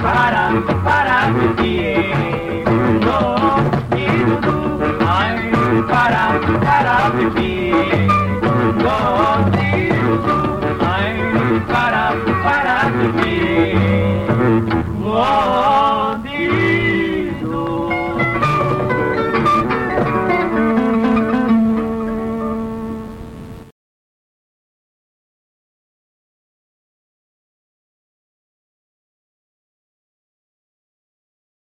para, para, para,